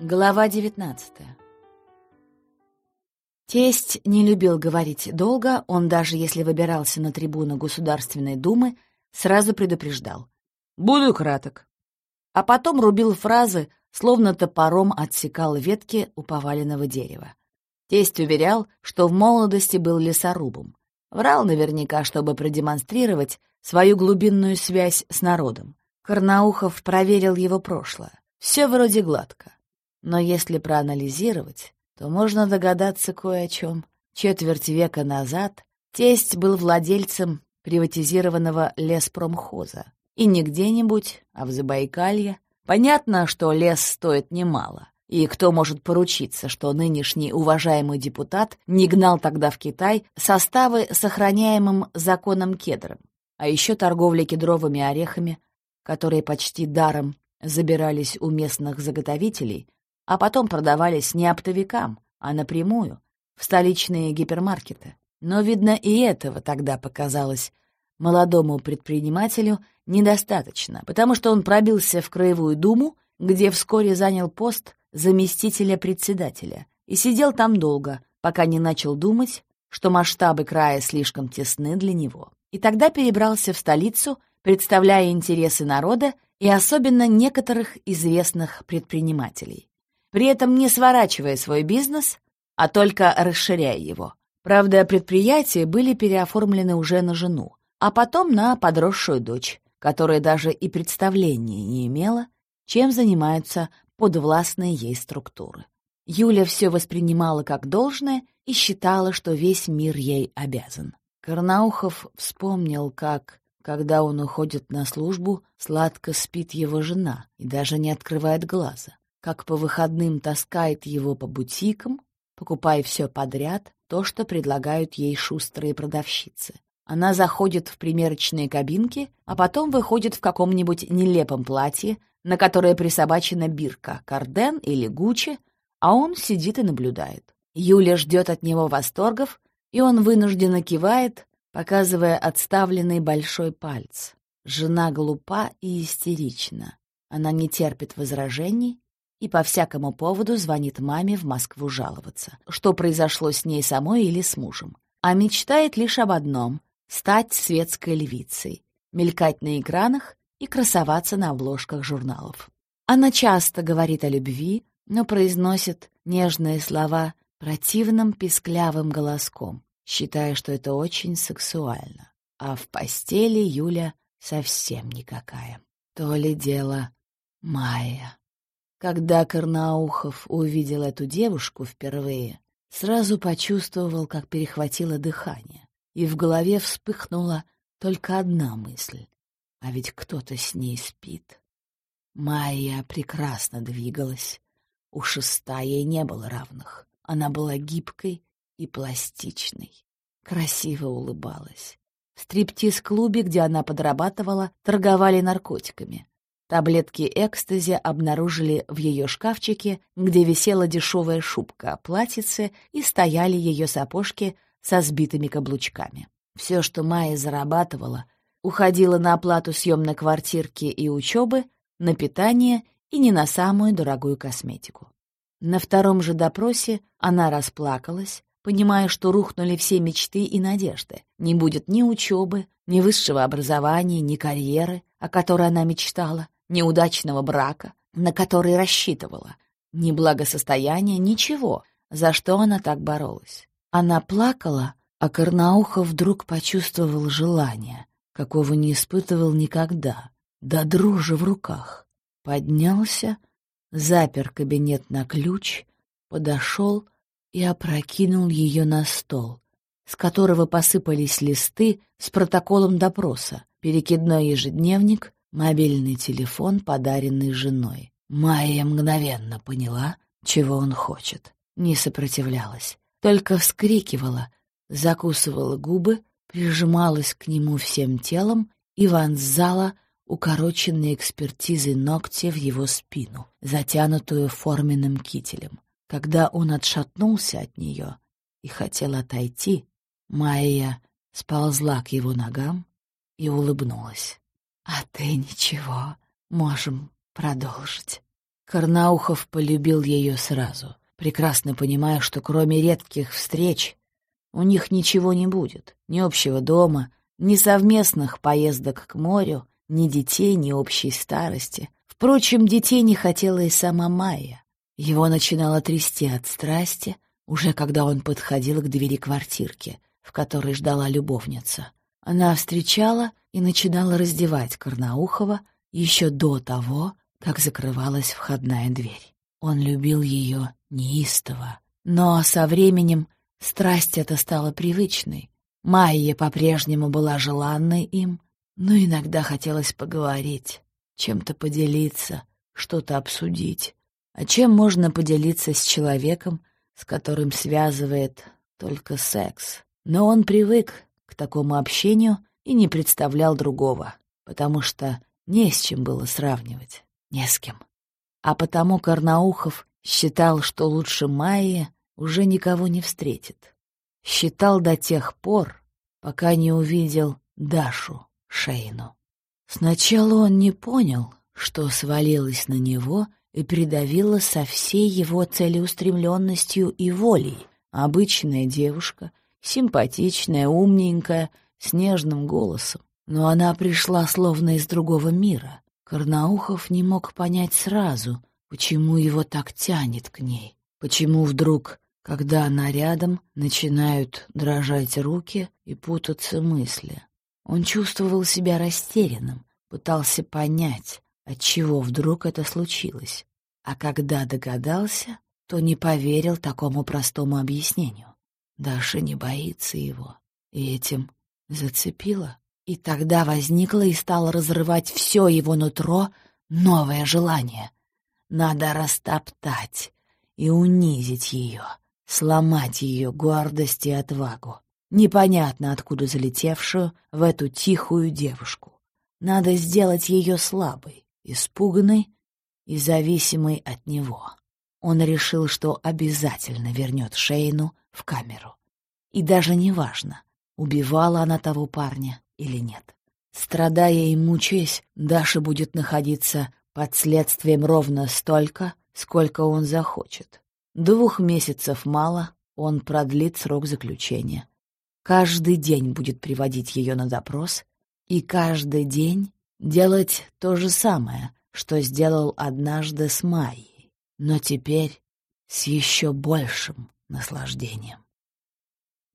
Глава 19 Тесть не любил говорить долго, он даже если выбирался на трибуну Государственной Думы, сразу предупреждал. «Буду краток». А потом рубил фразы, словно топором отсекал ветки у поваленного дерева. Тесть уверял, что в молодости был лесорубом. Врал наверняка, чтобы продемонстрировать свою глубинную связь с народом. Карнаухов проверил его прошлое. Все вроде гладко. Но если проанализировать, то можно догадаться кое о чем. Четверть века назад тесть был владельцем приватизированного леспромхоза. И не где-нибудь, а в Забайкалье. Понятно, что лес стоит немало. И кто может поручиться, что нынешний уважаемый депутат не гнал тогда в Китай составы сохраняемым законом кедром? А еще торговля кедровыми орехами, которые почти даром забирались у местных заготовителей, а потом продавались не оптовикам, а напрямую, в столичные гипермаркеты. Но, видно, и этого тогда показалось молодому предпринимателю недостаточно, потому что он пробился в Краевую Думу, где вскоре занял пост заместителя председателя и сидел там долго, пока не начал думать, что масштабы края слишком тесны для него. И тогда перебрался в столицу, представляя интересы народа и особенно некоторых известных предпринимателей при этом не сворачивая свой бизнес, а только расширяя его. Правда, предприятия были переоформлены уже на жену, а потом на подросшую дочь, которая даже и представления не имела, чем занимаются подвластные ей структуры. Юля все воспринимала как должное и считала, что весь мир ей обязан. Карнаухов вспомнил, как, когда он уходит на службу, сладко спит его жена и даже не открывает глаза как по выходным таскает его по бутикам, покупая все подряд, то, что предлагают ей шустрые продавщицы. Она заходит в примерочные кабинки, а потом выходит в каком-нибудь нелепом платье, на которое присобачена бирка, карден или гуччи, а он сидит и наблюдает. Юля ждет от него восторгов, и он вынужденно кивает, показывая отставленный большой палец. Жена глупа и истерична. Она не терпит возражений и по всякому поводу звонит маме в Москву жаловаться, что произошло с ней самой или с мужем. А мечтает лишь об одном — стать светской львицей, мелькать на экранах и красоваться на обложках журналов. Она часто говорит о любви, но произносит нежные слова противным писклявым голоском, считая, что это очень сексуально. А в постели Юля совсем никакая. То ли дело Майя. Когда Карнаухов увидел эту девушку впервые, сразу почувствовал, как перехватило дыхание, и в голове вспыхнула только одна мысль. А ведь кто-то с ней спит. Майя прекрасно двигалась. У шеста ей не было равных. Она была гибкой и пластичной. Красиво улыбалась. В стриптиз-клубе, где она подрабатывала, торговали наркотиками. Таблетки экстази обнаружили в ее шкафчике, где висела дешевая шубка, платьице и стояли ее сапожки со сбитыми каблучками. Все, что Майя зарабатывала, уходило на оплату съемной квартирки и учебы, на питание и не на самую дорогую косметику. На втором же допросе она расплакалась, понимая, что рухнули все мечты и надежды. Не будет ни учебы, ни высшего образования, ни карьеры, о которой она мечтала неудачного брака, на который рассчитывала, ни благосостояния, ничего, за что она так боролась. Она плакала, а Карнаухов вдруг почувствовал желание, какого не испытывал никогда, до дрожи в руках. Поднялся, запер кабинет на ключ, подошел и опрокинул ее на стол, с которого посыпались листы с протоколом допроса, перекидной ежедневник Мобильный телефон, подаренный женой. Майя мгновенно поняла, чего он хочет. Не сопротивлялась, только вскрикивала, закусывала губы, прижималась к нему всем телом и вонзала укороченные экспертизой ногти в его спину, затянутую форменным кителем. Когда он отшатнулся от нее и хотел отойти, Майя сползла к его ногам и улыбнулась. «А ты ничего, можем продолжить». Карнаухов полюбил ее сразу, прекрасно понимая, что кроме редких встреч у них ничего не будет, ни общего дома, ни совместных поездок к морю, ни детей, ни общей старости. Впрочем, детей не хотела и сама Майя. Его начинало трясти от страсти, уже когда он подходил к двери квартирки, в которой ждала любовница. Она встречала и начинала раздевать Карнаухова еще до того, как закрывалась входная дверь. Он любил ее неистово, но со временем страсть эта стала привычной. Майя по-прежнему была желанной им, но иногда хотелось поговорить, чем-то поделиться, что-то обсудить. А чем можно поделиться с человеком, с которым связывает только секс? Но он привык к такому общению и не представлял другого, потому что не с чем было сравнивать, не с кем. А потому Карнаухов считал, что лучше Майи уже никого не встретит. Считал до тех пор, пока не увидел Дашу Шейну. Сначала он не понял, что свалилось на него и придавило со всей его целеустремленностью и волей. Обычная девушка, симпатичная, умненькая, с нежным голосом. Но она пришла словно из другого мира. Карнаухов не мог понять сразу, почему его так тянет к ней, почему вдруг, когда она рядом, начинают дрожать руки и путаться мысли. Он чувствовал себя растерянным, пытался понять, отчего вдруг это случилось. А когда догадался, то не поверил такому простому объяснению. Даша не боится его, и этим зацепила. И тогда возникло и стало разрывать все его нутро новое желание. Надо растоптать и унизить ее, сломать ее гордость и отвагу непонятно откуда залетевшую в эту тихую девушку. Надо сделать ее слабой, испуганной и зависимой от него. Он решил, что обязательно вернет Шейну в камеру. И даже неважно, убивала она того парня или нет. Страдая и мучаясь, Даша будет находиться под следствием ровно столько, сколько он захочет. Двух месяцев мало, он продлит срок заключения каждый день будет приводить ее на допрос и каждый день делать то же самое, что сделал однажды с Майей, но теперь с еще большим наслаждением.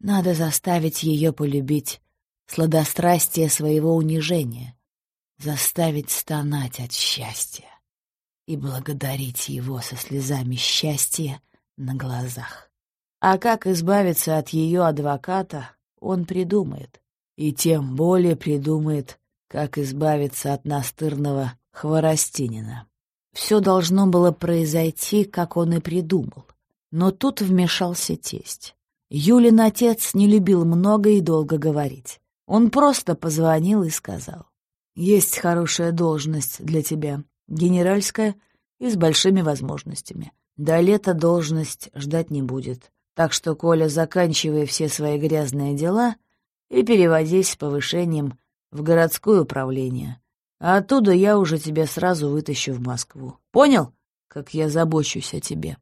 Надо заставить ее полюбить сладострастие своего унижения, заставить стонать от счастья и благодарить его со слезами счастья на глазах. А как избавиться от ее адвоката, он придумает. И тем более придумает, как избавиться от настырного Хворостинина. Все должно было произойти, как он и придумал. Но тут вмешался тесть. Юлин отец не любил много и долго говорить. Он просто позвонил и сказал. «Есть хорошая должность для тебя, генеральская и с большими возможностями. До лета должность ждать не будет. Так что, Коля, заканчивай все свои грязные дела и переводись с повышением в городское управление. А оттуда я уже тебя сразу вытащу в Москву. Понял, как я забочусь о тебе?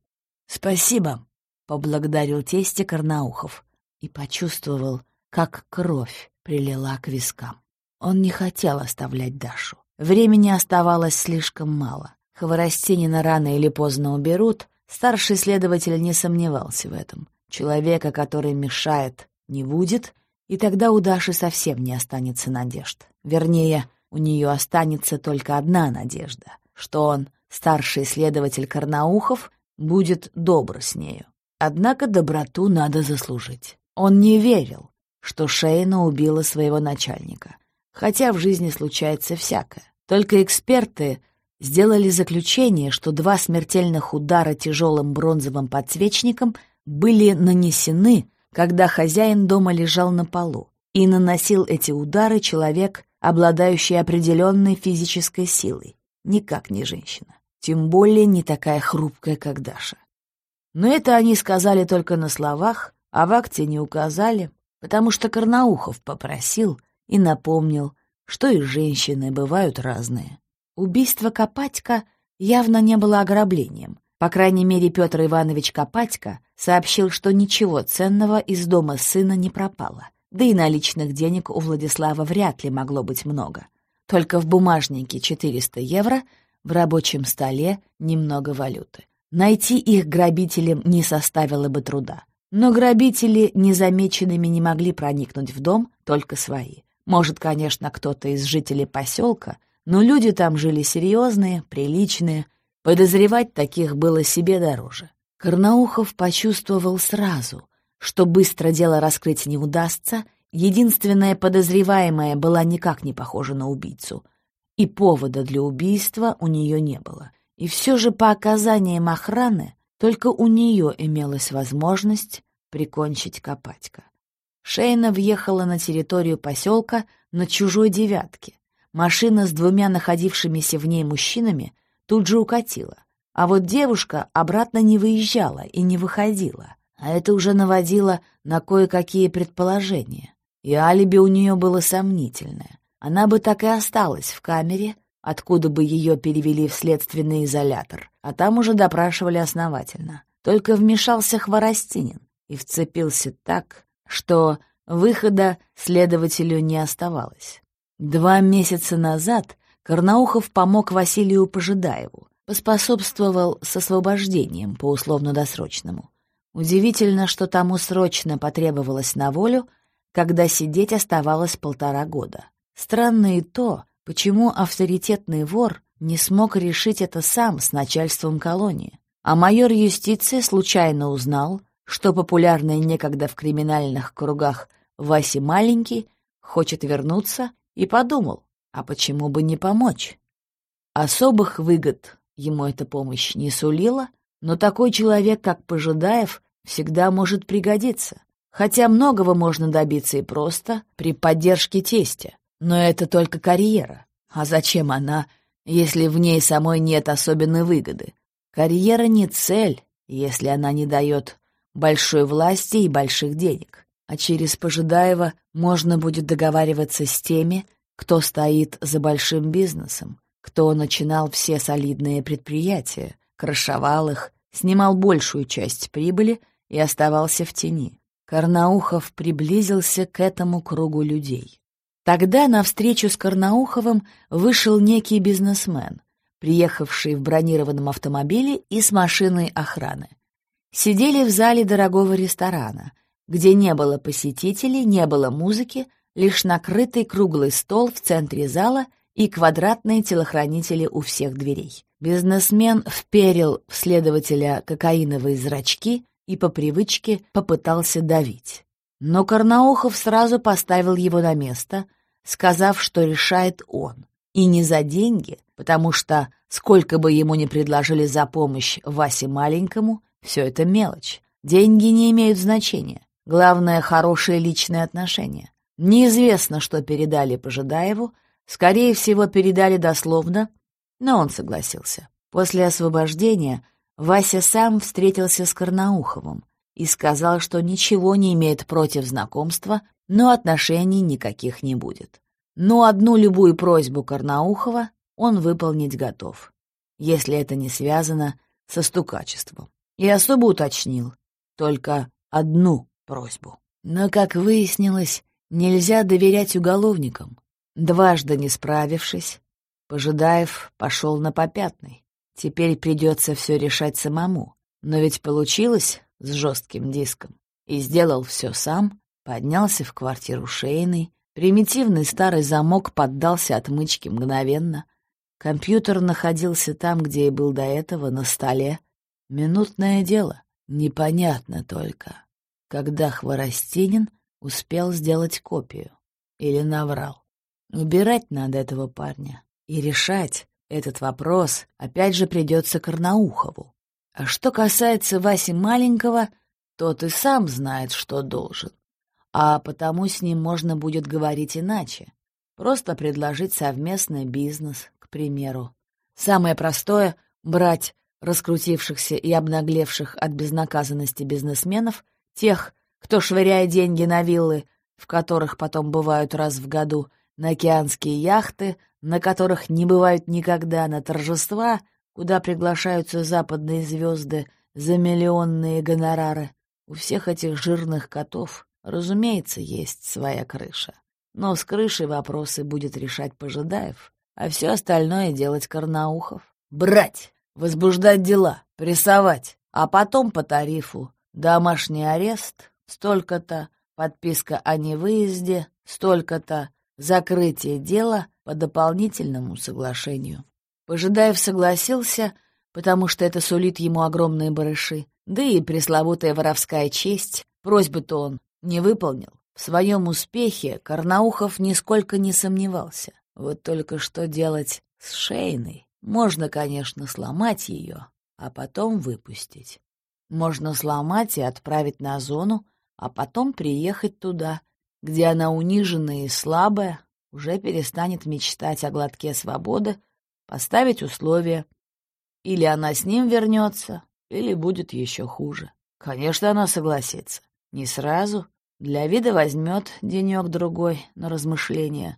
Спасибо, — поблагодарил тестя Карнаухов и почувствовал, как кровь прилила к вискам. Он не хотел оставлять Дашу. Времени оставалось слишком мало. Хворостинина рано или поздно уберут, Старший следователь не сомневался в этом. Человека, который мешает, не будет, и тогда у Даши совсем не останется надежд. Вернее, у нее останется только одна надежда, что он, старший следователь Карнаухов, будет добр с нею. Однако доброту надо заслужить. Он не верил, что Шейна убила своего начальника, хотя в жизни случается всякое. Только эксперты сделали заключение, что два смертельных удара тяжелым бронзовым подсвечником были нанесены, когда хозяин дома лежал на полу, и наносил эти удары человек, обладающий определенной физической силой, никак не женщина, тем более не такая хрупкая, как Даша. Но это они сказали только на словах, а в акте не указали, потому что Карнаухов попросил и напомнил, что и женщины бывают разные. Убийство Копатько явно не было ограблением. По крайней мере, Петр Иванович Копатько сообщил, что ничего ценного из дома сына не пропало. Да и наличных денег у Владислава вряд ли могло быть много. Только в бумажнике 400 евро, в рабочем столе немного валюты. Найти их грабителям не составило бы труда. Но грабители незамеченными не могли проникнуть в дом, только свои. Может, конечно, кто-то из жителей поселка, но люди там жили серьезные, приличные. Подозревать таких было себе дороже. Карнаухов почувствовал сразу, что быстро дело раскрыть не удастся, единственная подозреваемая была никак не похожа на убийцу, и повода для убийства у нее не было. И все же по оказаниям охраны только у нее имелась возможность прикончить Копатька. Шейна въехала на территорию поселка на чужой девятке. Машина с двумя находившимися в ней мужчинами тут же укатила, а вот девушка обратно не выезжала и не выходила, а это уже наводило на кое-какие предположения. И алиби у нее было сомнительное. Она бы так и осталась в камере, откуда бы ее перевели в следственный изолятор, а там уже допрашивали основательно. Только вмешался Хворостинин и вцепился так, что выхода следователю не оставалось. Два месяца назад Карнаухов помог Василию Пожидаеву, поспособствовал с освобождением по условно-досрочному. Удивительно, что тому срочно потребовалось на волю, когда сидеть оставалось полтора года. Странно и то, Почему авторитетный вор не смог решить это сам с начальством колонии? А майор юстиции случайно узнал, что популярный некогда в криминальных кругах Вася Маленький хочет вернуться и подумал, а почему бы не помочь? Особых выгод ему эта помощь не сулила, но такой человек, как Пожидаев, всегда может пригодиться. Хотя многого можно добиться и просто при поддержке тестя. Но это только карьера. А зачем она, если в ней самой нет особенной выгоды? Карьера не цель, если она не дает большой власти и больших денег. А через Пожидаева можно будет договариваться с теми, кто стоит за большим бизнесом, кто начинал все солидные предприятия, крышевал их, снимал большую часть прибыли и оставался в тени. Карнаухов приблизился к этому кругу людей. Тогда на встречу с Карнауховым вышел некий бизнесмен, приехавший в бронированном автомобиле и с машиной охраны. Сидели в зале дорогого ресторана, где не было посетителей, не было музыки, лишь накрытый круглый стол в центре зала и квадратные телохранители у всех дверей. Бизнесмен вперил в следователя кокаиновые зрачки и по привычке попытался давить. Но Карнаухов сразу поставил его на место — сказав, что решает он. И не за деньги, потому что сколько бы ему ни предложили за помощь Васе маленькому, все это мелочь. Деньги не имеют значения. Главное — хорошие личные отношения. Неизвестно, что передали Пожидаеву, скорее всего, передали дословно, но он согласился. После освобождения Вася сам встретился с Карнауховым и сказал, что ничего не имеет против знакомства но отношений никаких не будет. Но одну любую просьбу Карнаухова он выполнить готов, если это не связано со стукачеством. И особо уточнил, только одну просьбу. Но, как выяснилось, нельзя доверять уголовникам. Дважды не справившись, Пожидаев пошел на попятный. Теперь придется все решать самому. Но ведь получилось с жестким диском. И сделал все сам, Поднялся в квартиру Шейной. Примитивный старый замок поддался отмычке мгновенно. Компьютер находился там, где и был до этого, на столе. Минутное дело. Непонятно только, когда Хворостинин успел сделать копию. Или наврал. Убирать надо этого парня. И решать этот вопрос опять же придется Карнаухову. А что касается Васи Маленького, тот и сам знает, что должен а потому с ним можно будет говорить иначе. Просто предложить совместный бизнес, к примеру. Самое простое — брать раскрутившихся и обнаглевших от безнаказанности бизнесменов, тех, кто швыряет деньги на виллы, в которых потом бывают раз в году, на океанские яхты, на которых не бывают никогда, на торжества, куда приглашаются западные звезды за миллионные гонорары. У всех этих жирных котов, разумеется, есть своя крыша. Но с крышей вопросы будет решать Пожидаев, а все остальное делать Карнаухов. Брать, возбуждать дела, прессовать, а потом по тарифу. Домашний арест, столько-то, подписка о невыезде, столько-то, закрытие дела по дополнительному соглашению. Пожидаев согласился, потому что это сулит ему огромные барыши, да и пресловутая воровская честь, просьбы-то он не выполнил. В своем успехе Карнаухов нисколько не сомневался. Вот только что делать с шейной? Можно, конечно, сломать ее, а потом выпустить. Можно сломать и отправить на зону, а потом приехать туда, где она униженная и слабая, уже перестанет мечтать о глотке свободы, поставить условия. Или она с ним вернется, или будет еще хуже. Конечно, она согласится. Не сразу. Для вида возьмет денек-другой на размышления.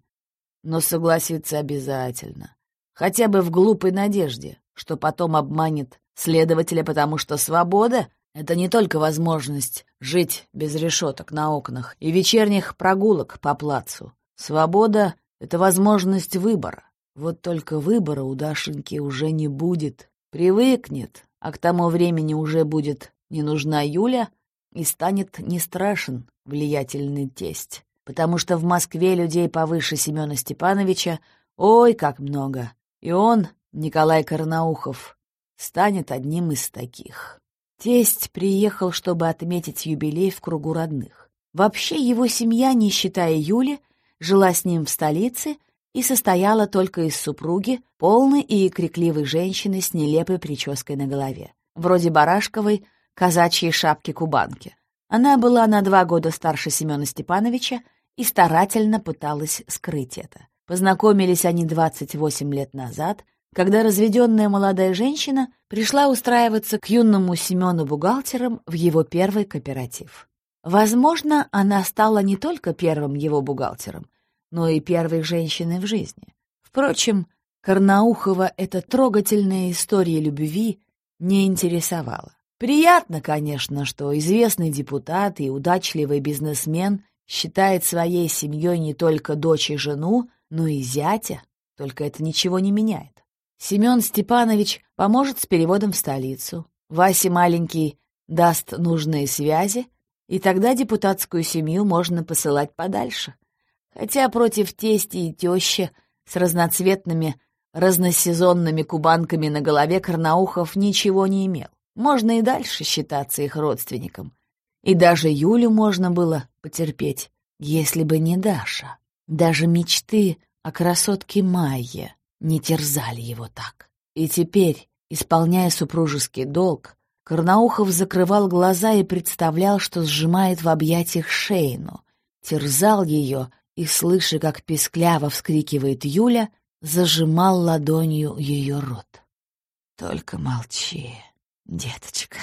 Но согласится обязательно. Хотя бы в глупой надежде, что потом обманет следователя, потому что свобода — это не только возможность жить без решеток на окнах и вечерних прогулок по плацу. Свобода — это возможность выбора. Вот только выбора у Дашеньки уже не будет. Привыкнет, а к тому времени уже будет не нужна Юля и станет не страшен влиятельный тесть. Потому что в Москве людей повыше Семена Степановича ой, как много. И он, Николай Карнаухов, станет одним из таких. Тесть приехал, чтобы отметить юбилей в кругу родных. Вообще его семья, не считая Юли, жила с ним в столице — и состояла только из супруги, полной и крикливой женщины с нелепой прической на голове, вроде барашковой казачьей шапки-кубанки. Она была на два года старше Семена Степановича и старательно пыталась скрыть это. Познакомились они 28 лет назад, когда разведенная молодая женщина пришла устраиваться к юному Семену бухгалтером в его первый кооператив. Возможно, она стала не только первым его бухгалтером, но и первой женщины в жизни. Впрочем, Карнаухова эта трогательная история любви не интересовала. Приятно, конечно, что известный депутат и удачливый бизнесмен считает своей семьей не только дочь и жену, но и зятя, только это ничего не меняет. Семен Степанович поможет с переводом в столицу, Вася маленький даст нужные связи, и тогда депутатскую семью можно посылать подальше. Хотя против тести и тещи с разноцветными, разносезонными кубанками на голове Карнаухов ничего не имел. Можно и дальше считаться их родственником. И даже Юлю можно было потерпеть, если бы не Даша. Даже мечты о красотке Майе не терзали его так. И теперь, исполняя супружеский долг, Карнаухов закрывал глаза и представлял, что сжимает в объятиях Шейну, терзал ее и, слыша, как пескляво вскрикивает Юля, зажимал ладонью ее рот. «Только молчи, деточка».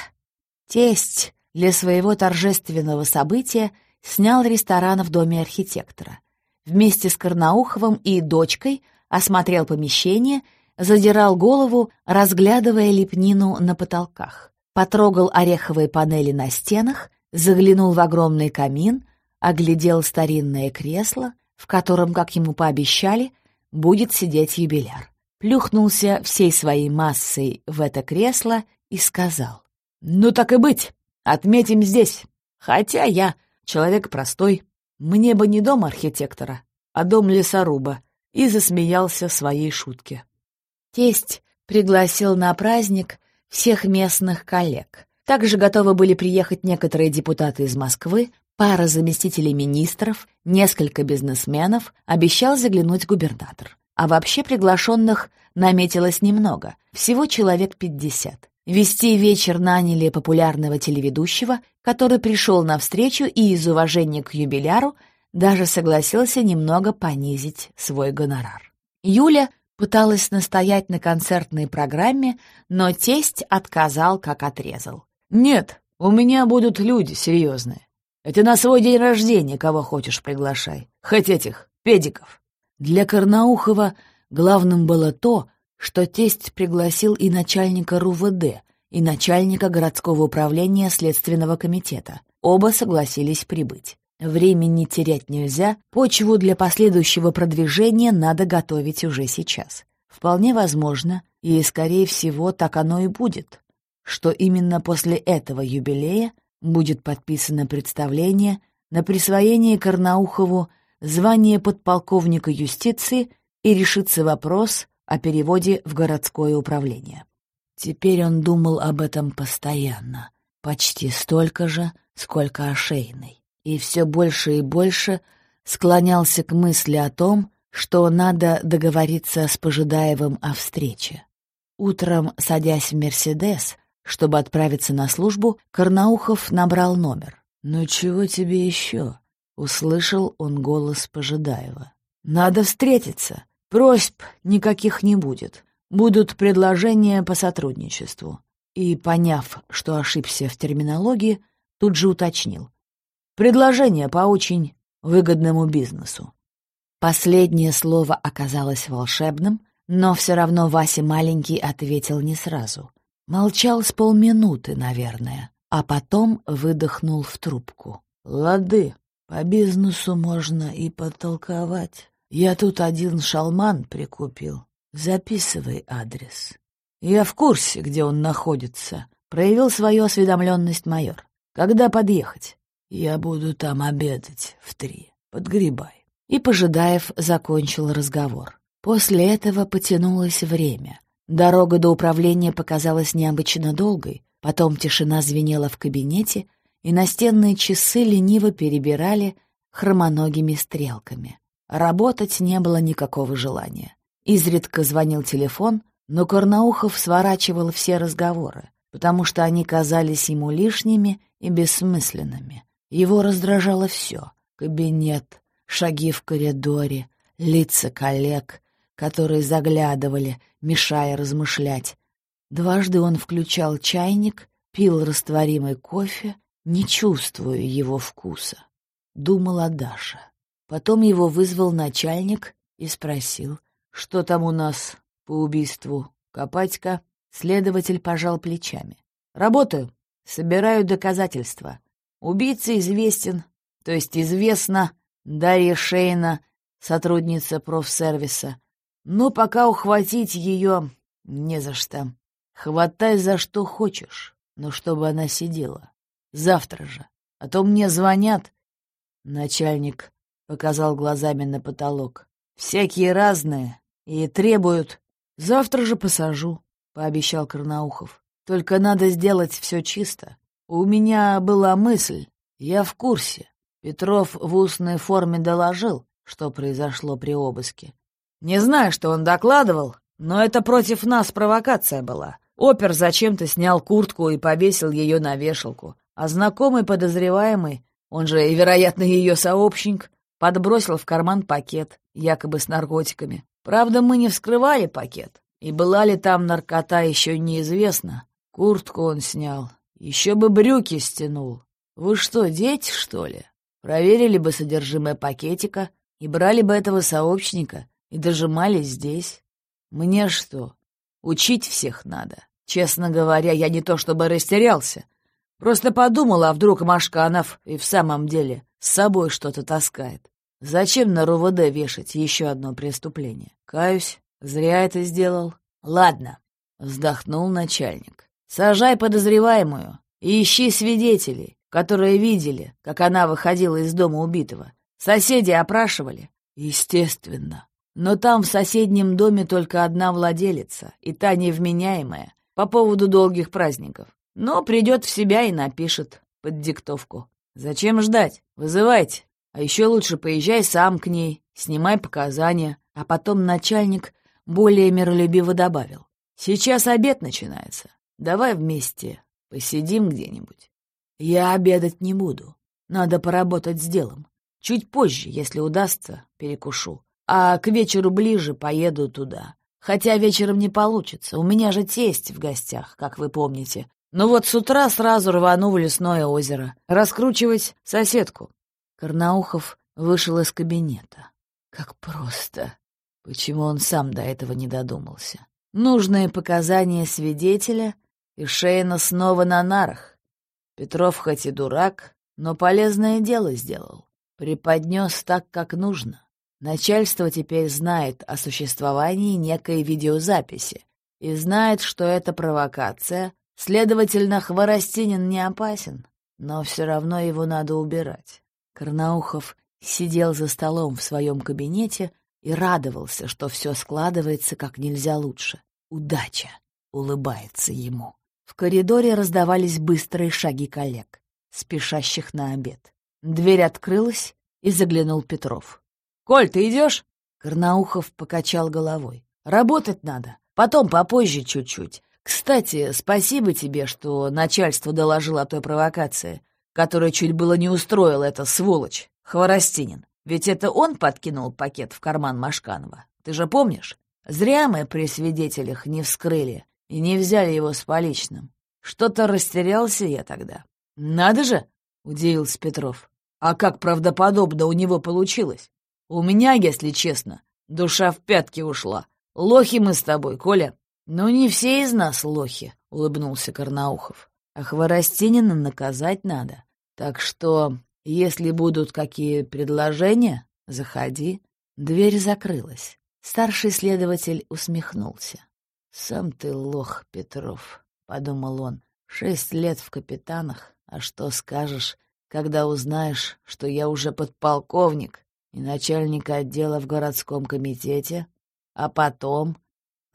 Тесть для своего торжественного события снял ресторан в доме архитектора. Вместе с Карнауховым и дочкой осмотрел помещение, задирал голову, разглядывая лепнину на потолках. Потрогал ореховые панели на стенах, заглянул в огромный камин, оглядел старинное кресло, в котором, как ему пообещали, будет сидеть юбиляр. Плюхнулся всей своей массой в это кресло и сказал, «Ну так и быть, отметим здесь. Хотя я человек простой, мне бы не дом архитектора, а дом лесоруба», и засмеялся своей шутке. Тесть пригласил на праздник всех местных коллег. Также готовы были приехать некоторые депутаты из Москвы, пара заместителей министров, несколько бизнесменов, обещал заглянуть губернатор. А вообще приглашенных наметилось немного, всего человек пятьдесят. Вести вечер наняли популярного телеведущего, который пришел навстречу и из уважения к юбиляру даже согласился немного понизить свой гонорар. Юля пыталась настоять на концертной программе, но тесть отказал, как отрезал. «Нет, у меня будут люди серьезные. Это на свой день рождения кого хочешь приглашай. Хоть этих, педиков. Для Карнаухова главным было то, что тесть пригласил и начальника РУВД, и начальника городского управления Следственного комитета. Оба согласились прибыть. Времени терять нельзя, почву для последующего продвижения надо готовить уже сейчас. Вполне возможно, и, скорее всего, так оно и будет, что именно после этого юбилея будет подписано представление на присвоение Карнаухову звания подполковника юстиции и решится вопрос о переводе в городское управление. Теперь он думал об этом постоянно, почти столько же, сколько о шейной, и все больше и больше склонялся к мысли о том, что надо договориться с Пожидаевым о встрече. Утром, садясь в «Мерседес», чтобы отправиться на службу, Карнаухов набрал номер. «Ну чего тебе еще?» — услышал он голос Пожидаева. «Надо встретиться. Просьб никаких не будет. Будут предложения по сотрудничеству». И, поняв, что ошибся в терминологии, тут же уточнил. «Предложение по очень выгодному бизнесу». Последнее слово оказалось волшебным, но все равно Вася маленький ответил не сразу. Молчал с полминуты, наверное, а потом выдохнул в трубку. «Лады, по бизнесу можно и потолковать. Я тут один шалман прикупил. Записывай адрес». «Я в курсе, где он находится», — проявил свою осведомленность майор. «Когда подъехать?» «Я буду там обедать в три. Подгребай». И Пожидаев закончил разговор. После этого потянулось время. Дорога до управления показалась необычно долгой, потом тишина звенела в кабинете, и настенные часы лениво перебирали хромоногими стрелками. Работать не было никакого желания. Изредка звонил телефон, но Корнаухов сворачивал все разговоры, потому что они казались ему лишними и бессмысленными. Его раздражало все — кабинет, шаги в коридоре, лица коллег, которые заглядывали, мешая размышлять. Дважды он включал чайник, пил растворимый кофе, не чувствуя его вкуса. Думал о Даше. Потом его вызвал начальник и спросил, что там у нас по убийству Копатька. Следователь пожал плечами. «Работаю, собираю доказательства. Убийца известен, то есть известно, Дарья Шейна, сотрудница профсервиса. Но пока ухватить ее не за что. Хватай за что хочешь, но чтобы она сидела. Завтра же. А то мне звонят. Начальник показал глазами на потолок. Всякие разные. И требуют. Завтра же посажу, пообещал Карнаухов. Только надо сделать все чисто. У меня была мысль. Я в курсе. Петров в устной форме доложил, что произошло при обыске. Не знаю, что он докладывал, но это против нас провокация была. Опер зачем-то снял куртку и повесил ее на вешалку, а знакомый подозреваемый, он же и, вероятно, ее сообщник, подбросил в карман пакет, якобы с наркотиками. Правда, мы не вскрывали пакет, и была ли там наркота, еще неизвестно. Куртку он снял, еще бы брюки стянул. Вы что, дети, что ли? Проверили бы содержимое пакетика и брали бы этого сообщника и дожимались здесь. Мне что, учить всех надо? Честно говоря, я не то чтобы растерялся. Просто подумал, а вдруг Машканов и в самом деле с собой что-то таскает. Зачем на РУВД вешать еще одно преступление? Каюсь, зря это сделал. Ладно, вздохнул начальник. Сажай подозреваемую и ищи свидетелей которые видели, как она выходила из дома убитого. Соседи опрашивали? Естественно. Но там в соседнем доме только одна владелица, и та невменяемая, по поводу долгих праздников. Но придет в себя и напишет под диктовку. Зачем ждать? Вызывайте. А еще лучше поезжай сам к ней, снимай показания. А потом начальник более миролюбиво добавил. Сейчас обед начинается. Давай вместе посидим где-нибудь. Я обедать не буду. Надо поработать с делом. Чуть позже, если удастся, перекушу. А к вечеру ближе поеду туда. Хотя вечером не получится. У меня же тесть в гостях, как вы помните. Ну вот с утра сразу рвану в лесное озеро. Раскручивать соседку. Карнаухов вышел из кабинета. Как просто. Почему он сам до этого не додумался? нужные показания свидетеля, и Шейна снова на нарах. Петров хоть и дурак, но полезное дело сделал. Преподнес так, как нужно. Начальство теперь знает о существовании некой видеозаписи и знает, что это провокация, следовательно, Хворостинин не опасен, но все равно его надо убирать. Карнаухов сидел за столом в своем кабинете и радовался, что все складывается как нельзя лучше. Удача улыбается ему. В коридоре раздавались быстрые шаги коллег, спешащих на обед. Дверь открылась, и заглянул Петров. «Коль, ты идешь?» Карнаухов покачал головой. «Работать надо. Потом, попозже чуть-чуть. Кстати, спасибо тебе, что начальство доложило о той провокации, которая чуть было не устроила эта сволочь, Хворостинин. Ведь это он подкинул пакет в карман Машканова. Ты же помнишь? Зря мы при свидетелях не вскрыли и не взяли его с поличным. Что-то растерялся я тогда. «Надо же!» — удивился Петров. «А как правдоподобно у него получилось? У меня, если честно, душа в пятки ушла. Лохи мы с тобой, Коля». «Ну, не все из нас лохи», — улыбнулся Карнаухов. «А Хворостинина наказать надо. Так что, если будут какие предложения, заходи». Дверь закрылась. Старший следователь усмехнулся. «Сам ты лох, Петров», — подумал он. «Шесть лет в капитанах, а что скажешь, когда узнаешь, что я уже подполковник и начальник отдела в городском комитете, а потом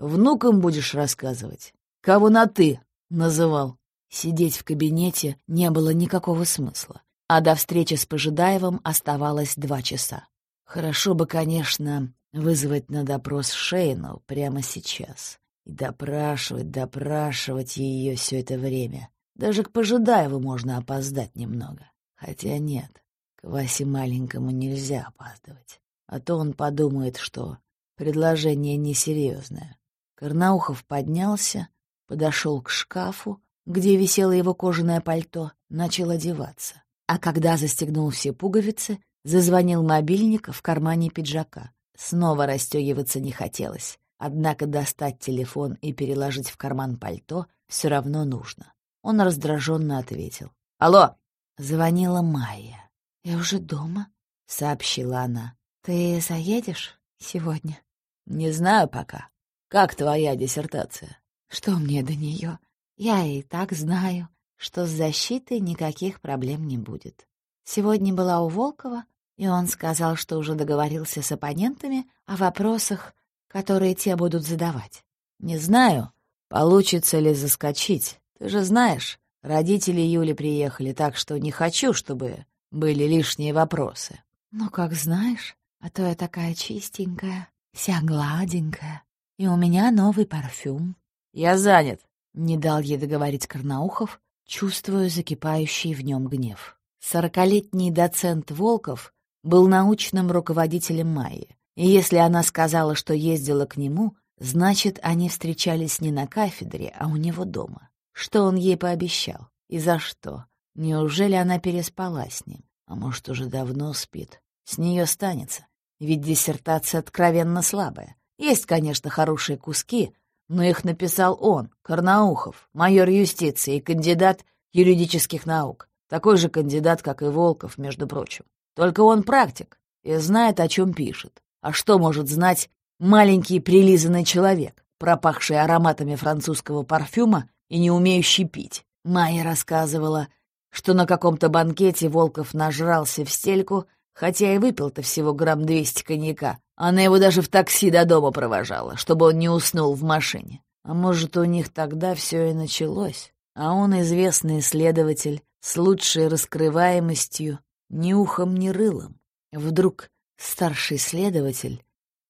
внукам будешь рассказывать, кого на «ты» называл?» Сидеть в кабинете не было никакого смысла, а до встречи с Пожидаевым оставалось два часа. Хорошо бы, конечно, вызвать на допрос Шейну прямо сейчас и допрашивать, допрашивать ее все это время. Даже к Пожидаеву можно опоздать немного. Хотя нет, к Васе маленькому нельзя опаздывать, а то он подумает, что предложение несерьезное. Карнаухов поднялся, подошел к шкафу, где висело его кожаное пальто, начал одеваться. А когда застегнул все пуговицы, зазвонил мобильник в кармане пиджака. Снова расстегиваться не хотелось, однако достать телефон и переложить в карман пальто все равно нужно. Он раздраженно ответил. «Алло!» Звонила Майя. «Я уже дома», — сообщила она. «Ты заедешь сегодня?» «Не знаю пока. Как твоя диссертация?» «Что мне до нее? Я и так знаю, что с защитой никаких проблем не будет. Сегодня была у Волкова, и он сказал, что уже договорился с оппонентами о вопросах, которые те будут задавать. Не знаю, получится ли заскочить. Ты же знаешь, Родители Юли приехали, так что не хочу, чтобы были лишние вопросы. Ну, как знаешь, а то я такая чистенькая, вся гладенькая, и у меня новый парфюм. Я занят, — не дал ей договорить Карнаухов, чувствуя закипающий в нем гнев. Сорокалетний доцент Волков был научным руководителем Майи, и если она сказала, что ездила к нему, значит, они встречались не на кафедре, а у него дома. Что он ей пообещал? И за что? Неужели она переспала с ним? А может, уже давно спит? С нее станется. Ведь диссертация откровенно слабая. Есть, конечно, хорошие куски, но их написал он, Карнаухов, майор юстиции и кандидат юридических наук. Такой же кандидат, как и Волков, между прочим. Только он практик и знает, о чем пишет. А что может знать маленький прилизанный человек, пропахший ароматами французского парфюма и не умеющий пить. Майя рассказывала, что на каком-то банкете Волков нажрался в стельку, хотя и выпил-то всего грамм двести коньяка. Она его даже в такси до дома провожала, чтобы он не уснул в машине. А может, у них тогда все и началось? А он известный исследователь с лучшей раскрываемостью, ни ухом, ни рылом. Вдруг старший следователь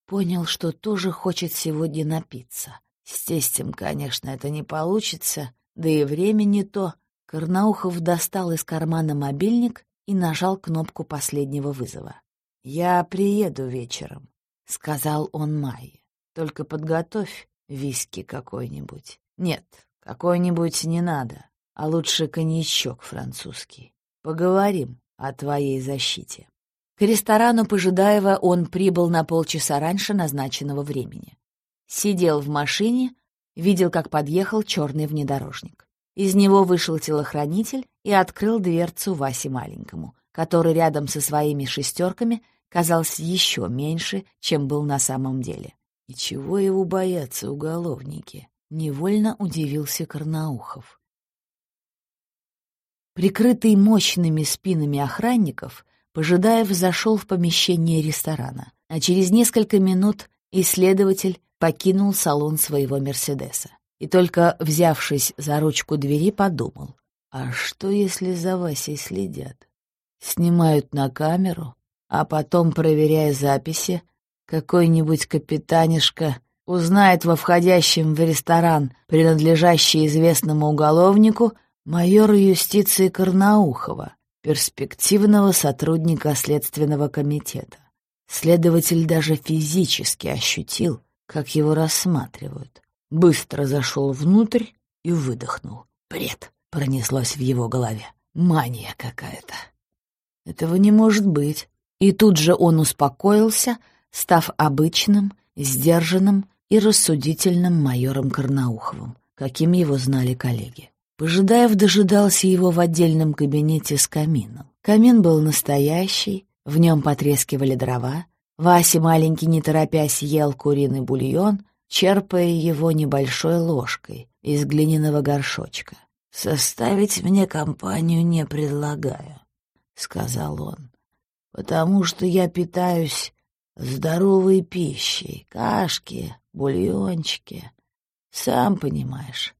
понял, что тоже хочет сегодня напиться. С тестем, конечно, это не получится, да и время не то. Карнаухов достал из кармана мобильник и нажал кнопку последнего вызова. «Я приеду вечером», — сказал он Майе. «Только подготовь виски какой-нибудь. Нет, какой-нибудь не надо, а лучше коньячок французский. Поговорим о твоей защите». К ресторану Пожидаева он прибыл на полчаса раньше назначенного времени. сидел в машине, видел, как подъехал черный внедорожник. Из него вышел телохранитель и открыл дверцу Васе маленькому, который рядом со своими шестерками казался еще меньше, чем был на самом деле. И чего его боятся уголовники? Невольно удивился Карнаухов. Прикрытый мощными спинами охранников, Пожидаев зашел в помещение ресторана, а через несколько минут исследователь покинул салон своего «Мерседеса». И только взявшись за ручку двери, подумал, а что, если за Васей следят? Снимают на камеру, а потом, проверяя записи, какой-нибудь капитанишка узнает во входящем в ресторан, принадлежащий известному уголовнику, майора юстиции Карнаухова, перспективного сотрудника Следственного комитета. Следователь даже физически ощутил, как его рассматривают. Быстро зашел внутрь и выдохнул. Бред пронеслось в его голове. Мания какая-то. Этого не может быть. И тут же он успокоился, став обычным, сдержанным и рассудительным майором Карнауховым, каким его знали коллеги. Пожидаев дожидался его в отдельном кабинете с камином. Камин был настоящий, в нем потрескивали дрова. Вася маленький, не торопясь, ел куриный бульон, черпая его небольшой ложкой из глиняного горшочка. «Составить мне компанию не предлагаю», — сказал он, «потому что я питаюсь здоровой пищей, кашки, бульончики. Сам понимаешь,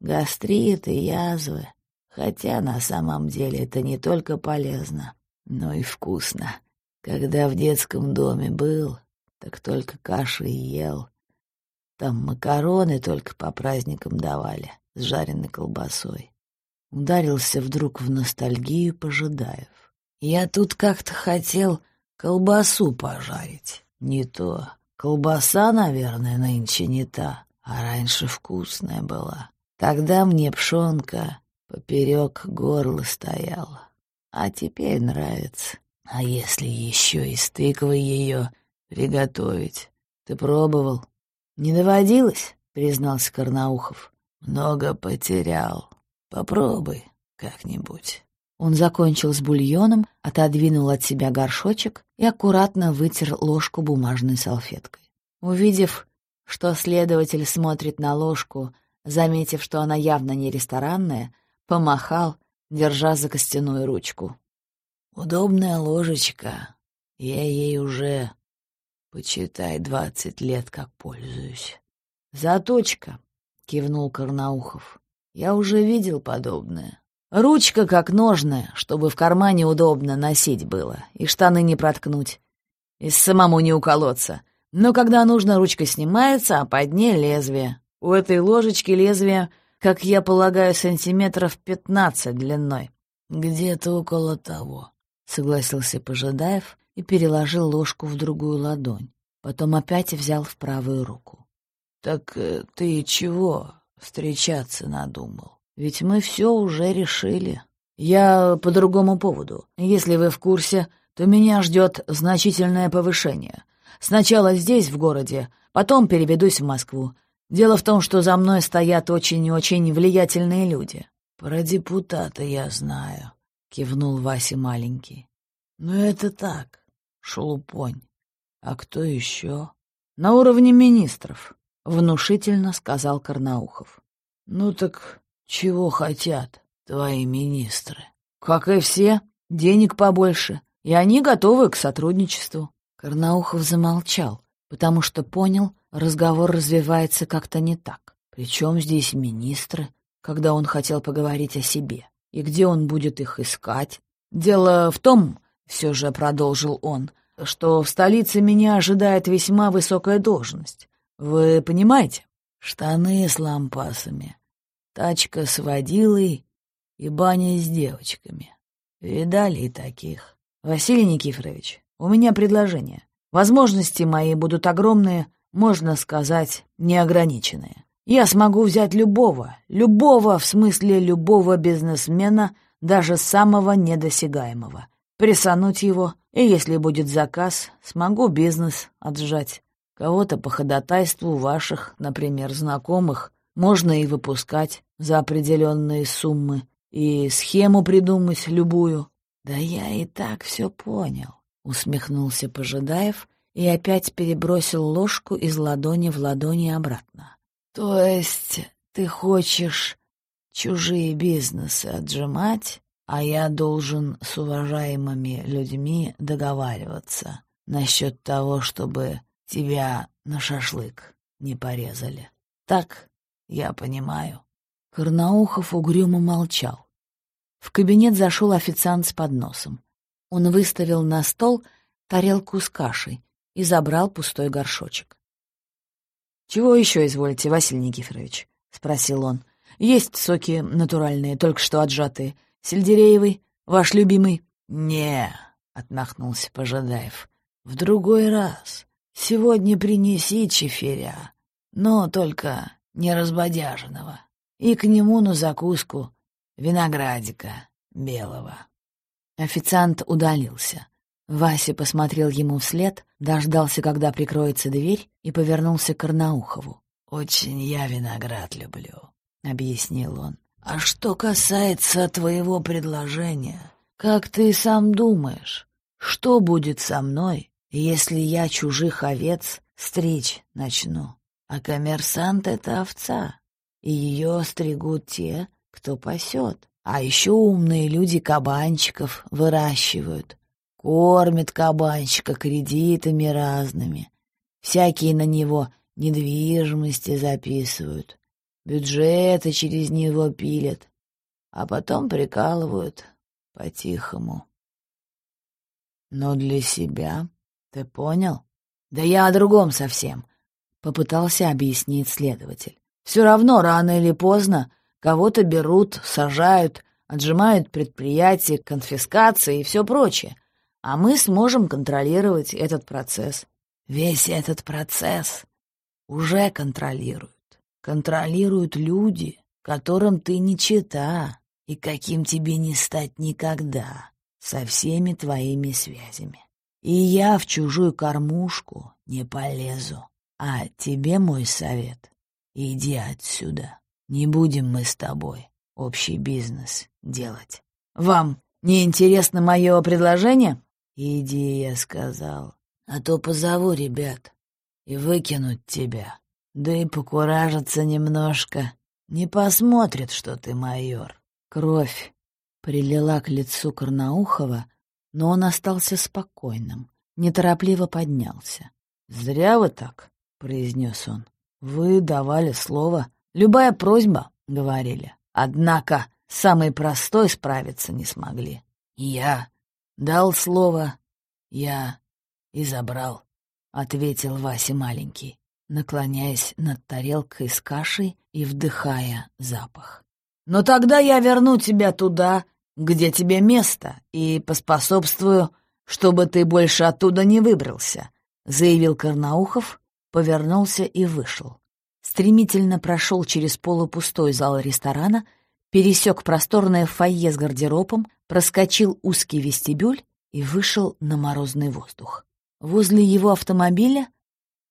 гастрит и язвы. Хотя на самом деле это не только полезно, но и вкусно. Когда в детском доме был, так только каши и ел. Там макароны только по праздникам давали, с жареной колбасой. Ударился вдруг в ностальгию Пожидаев. Я тут как-то хотел колбасу пожарить. Не то. Колбаса, наверное, нынче не та, а раньше вкусная была. Тогда мне пшонка поперек горла стояла, а теперь нравится. А если еще и с тыквой ее приготовить? Ты пробовал? Не доводилось, признался Карнаухов. Много потерял. Попробуй как-нибудь. Он закончил с бульоном, отодвинул от себя горшочек и аккуратно вытер ложку бумажной салфеткой. Увидев, что следователь смотрит на ложку, заметив, что она явно не ресторанная, помахал, держа за костяную ручку. «Удобная ложечка. Я ей уже, почитай, двадцать лет как пользуюсь». «Заточка», — кивнул Карнаухов. «Я уже видел подобное. Ручка как ножная, чтобы в кармане удобно носить было, и штаны не проткнуть, и самому не уколоться. Но когда нужно, ручка снимается, а под ней лезвие. У этой ложечки лезвие, как я полагаю, сантиметров пятнадцать длиной. Где-то около того, — согласился Пожидаев и переложил ложку в другую ладонь. Потом опять взял в правую руку. «Так э, ты чего встречаться надумал? Ведь мы все уже решили. Я по другому поводу. Если вы в курсе, то меня ждет значительное повышение. Сначала здесь, в городе, потом переведусь в Москву. Дело в том, что за мной стоят очень и очень влиятельные люди. Про депутата я знаю, кивнул Вася маленький. Но это так, шелупонь. А кто еще? На уровне министров, внушительно сказал Карнаухов. Ну так чего хотят твои министры? Как и все, денег побольше, и они готовы к сотрудничеству. Карнаухов замолчал, потому что понял, разговор развивается как-то не так. Причем здесь министры, когда он хотел поговорить о себе? И где он будет их искать? Дело в том, все же продолжил он, что в столице меня ожидает весьма высокая должность. Вы понимаете? Штаны с лампасами, тачка с водилой и баня с девочками. Видали таких? Василий Никифорович, у меня предложение. Возможности мои будут огромные, можно сказать, неограниченные. Я смогу взять любого, любого, в смысле любого бизнесмена, даже самого недосягаемого, прессануть его, и если будет заказ, смогу бизнес отжать. Кого-то по ходатайству ваших, например, знакомых, можно и выпускать за определенные суммы, и схему придумать любую. Да я и так все понял, усмехнулся Пожидаев и опять перебросил ложку из ладони в ладони обратно. То есть ты хочешь чужие бизнесы отжимать, а я должен с уважаемыми людьми договариваться насчет того, чтобы тебя на шашлык не порезали. Так я понимаю. Карнаухов угрюмо молчал. В кабинет зашел официант с подносом. Он выставил на стол тарелку с кашей и забрал пустой горшочек. «Чего еще изволите, Василий Никифорович?» — спросил он. «Есть соки натуральные, только что отжатые. Сельдереевый, ваш любимый?» «Не», — отмахнулся Пожидаев. «В другой раз. Сегодня принеси чефиря, но только не разбодяженного, и к нему на закуску виноградика белого». Официант удалился. Вася посмотрел ему вслед, дождался, когда прикроется дверь, и повернулся к Карнаухову. «Очень я виноград люблю», — объяснил он. «А что касается твоего предложения, как ты сам думаешь, что будет со мной, если я чужих овец стричь начну? А коммерсант — это овца, и ее стригут те, кто пасет. А еще умные люди кабанчиков выращивают, Кормит кабанчика кредитами разными. Всякие на него недвижимости записывают. Бюджеты через него пилят. А потом прикалывают по-тихому. Но для себя, ты понял? Да я о другом совсем, — попытался объяснить следователь. Все равно, рано или поздно, кого-то берут, сажают, отжимают предприятия, конфискации и все прочее а мы сможем контролировать этот процесс. Весь этот процесс уже контролируют. Контролируют люди, которым ты не чита и каким тебе не стать никогда, со всеми твоими связями. И я в чужую кормушку не полезу. А тебе мой совет — иди отсюда. Не будем мы с тобой общий бизнес делать. Вам не интересно мое предложение? «Иди», — я сказал, — «а то позову ребят и выкинут тебя. Да и покуражатся немножко. Не посмотрят, что ты майор». Кровь прилила к лицу Карнаухова, но он остался спокойным, неторопливо поднялся. «Зря вы так», — произнес он. «Вы давали слово. Любая просьба, — говорили. Однако самый простой справиться не смогли. Я Дал слово, я и забрал, — ответил Вася маленький, наклоняясь над тарелкой с кашей и вдыхая запах. «Но тогда я верну тебя туда, где тебе место, и поспособствую, чтобы ты больше оттуда не выбрался», — заявил Карнаухов, повернулся и вышел. Стремительно прошел через полупустой зал ресторана, пересек просторное фойе с гардеробом, проскочил узкий вестибюль и вышел на морозный воздух. Возле его автомобиля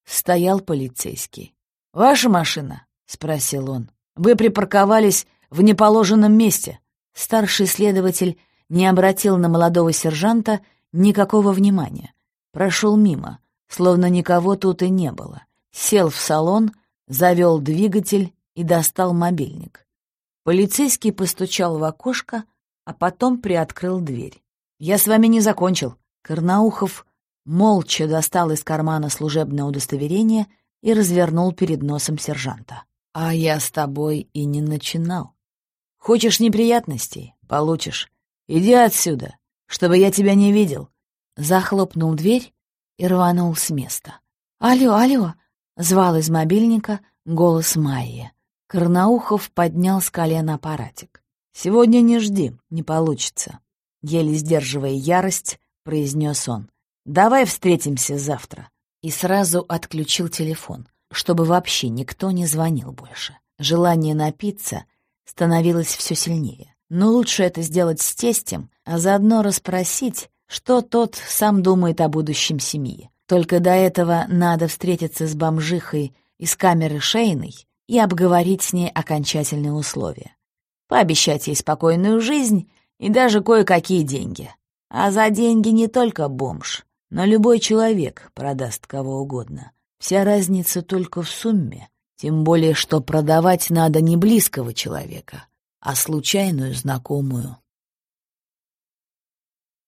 стоял полицейский. «Ваша машина?» — спросил он. «Вы припарковались в неположенном месте». Старший следователь не обратил на молодого сержанта никакого внимания. Прошел мимо, словно никого тут и не было. Сел в салон, завел двигатель и достал мобильник. Полицейский постучал в окошко, а потом приоткрыл дверь. «Я с вами не закончил». Карнаухов молча достал из кармана служебное удостоверение и развернул перед носом сержанта. «А я с тобой и не начинал. Хочешь неприятностей? Получишь. Иди отсюда, чтобы я тебя не видел». Захлопнул дверь и рванул с места. «Алло, алло!» — звал из мобильника голос Майи. Карнаухов поднял с колена аппаратик. «Сегодня не жди, не получится», — еле сдерживая ярость, произнес он. «Давай встретимся завтра». И сразу отключил телефон, чтобы вообще никто не звонил больше. Желание напиться становилось все сильнее. Но лучше это сделать с тестем, а заодно расспросить, что тот сам думает о будущем семьи. Только до этого надо встретиться с бомжихой из камеры шейной и обговорить с ней окончательные условия. Пообещать ей спокойную жизнь и даже кое-какие деньги. А за деньги не только бомж, но любой человек продаст кого угодно. Вся разница только в сумме, тем более что продавать надо не близкого человека, а случайную знакомую.